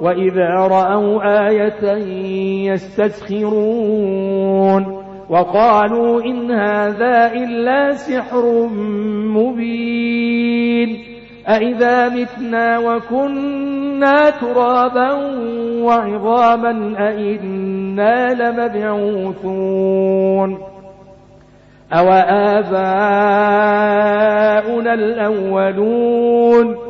وإذا رأوا آية يستسخرون وقالوا إن هذا إلا سحر مبين أئذا متنا وكنا ترابا وعظاما أئنا لمبعوثون أوآباؤنا الأولون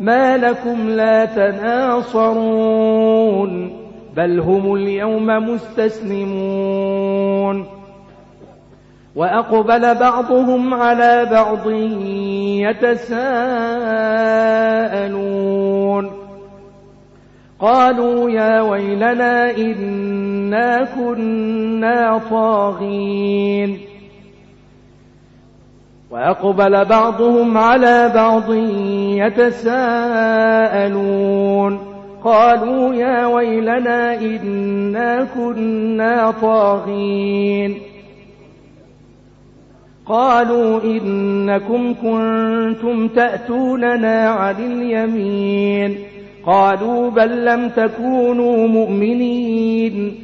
ما لكم لا تناصرون بل هم اليوم مستسلمون. وأقبل بعضهم على بعض يتساءلون. قالوا يا ويلنا إنا كنا طاغين. وأقبل بعضهم على بعض يتساءلون. قالوا يا ويلنا إنا كنا طاغين. قالوا إنكم كنتم تأتوننا عن اليمين. قالوا بل لم تكونوا مؤمنين.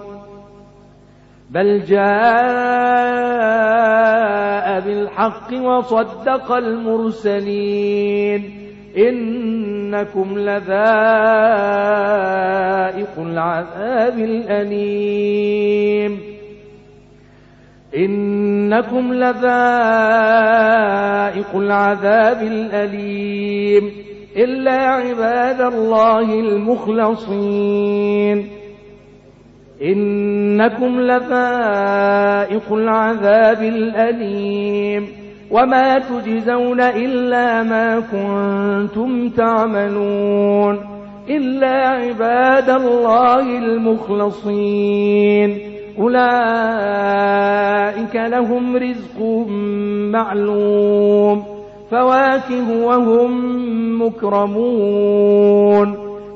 بل جاء بالحق وصدق المرسلين. إنكم لذائق العذاب الأليم. إنكم لذائق العذاب الأليم. إلا عباد الله المخلصين. إنكم لذائق العذاب الأليم وما تجزون إلا ما كنتم تعملون إلا عباد الله المخلصين أولئك لهم رزق معلوم فواكه وهم مكرمون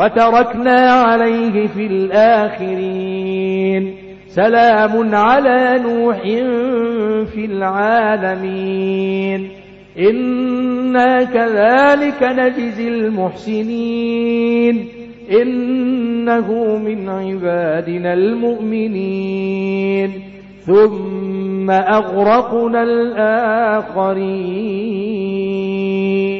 وتركنا عليه في الآخرين. سلام على نوح في العالمين. إنا كذلك نجزي المحسنين. إنه من عبادنا المؤمنين. ثم أغرقنا الآخرين.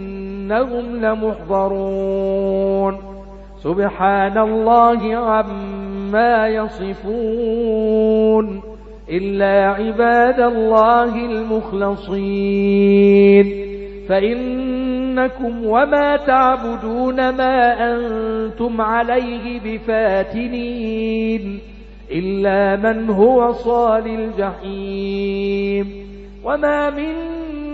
إنهم لمحضرون. سبحان الله عما يصفون. إلا عباد الله المخلصين. فإنكم وما تعبدون ما أنتم عليه بفاتنين. إلا من هو صال الجحيم. وما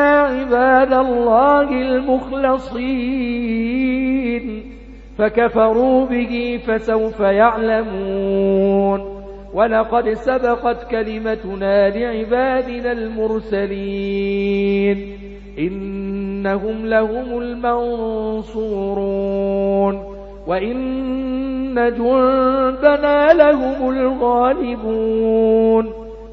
عباد الله المخلصين فكفروا به فسوف يعلمون ولقد سبقت كلمتنا لعبادنا المرسلين إنهم لهم المنصورون وإن جندنا لهم الغالبون